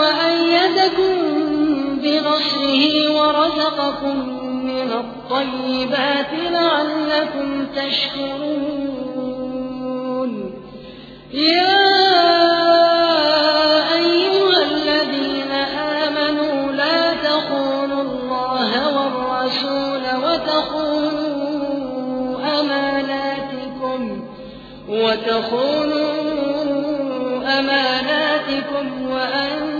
وأيدكم بنصره ورزقكم من الطيبات لعلكم تشكرون. يا أيها الذين آمنوا لا تخونوا الله والرسول وتخونوا أماناتكم وتخونوا أماناتكم وأنتم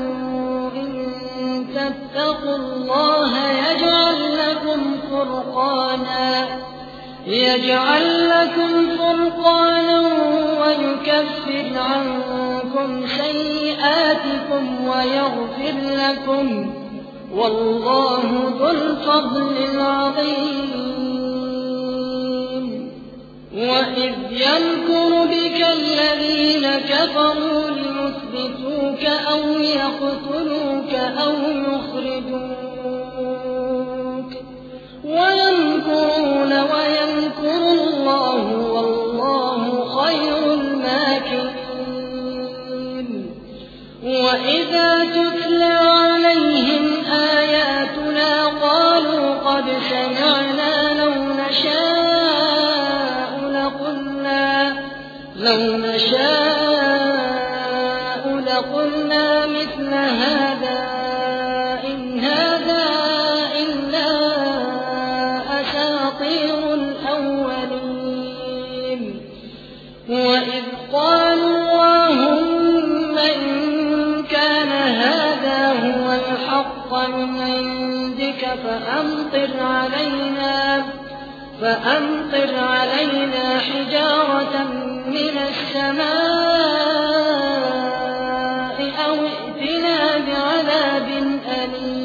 تتقوا الله يجعل لكم فرقانا يجعل لكم فرقانا ويكفر عنكم سيئاتكم ويغفر لكم. والله ذو الفضل العظيم. وإذ يمكر بك الذين كفروا ليثبتوك أو يقتلوك أو يخرجوك ويمكرون ويمكر الله والله خير الماكرين وإذا تتلى عليهم آياتنا قالوا قد سمعنا لو نشاء لقلنا لو نشاء مثل هذا إن هذا إلا أساطير الأولين. وإذ قالوا اللهم إن كان هذا هو الحق من عندك فأمطر علينا فأمطر علينا بعذاب أليم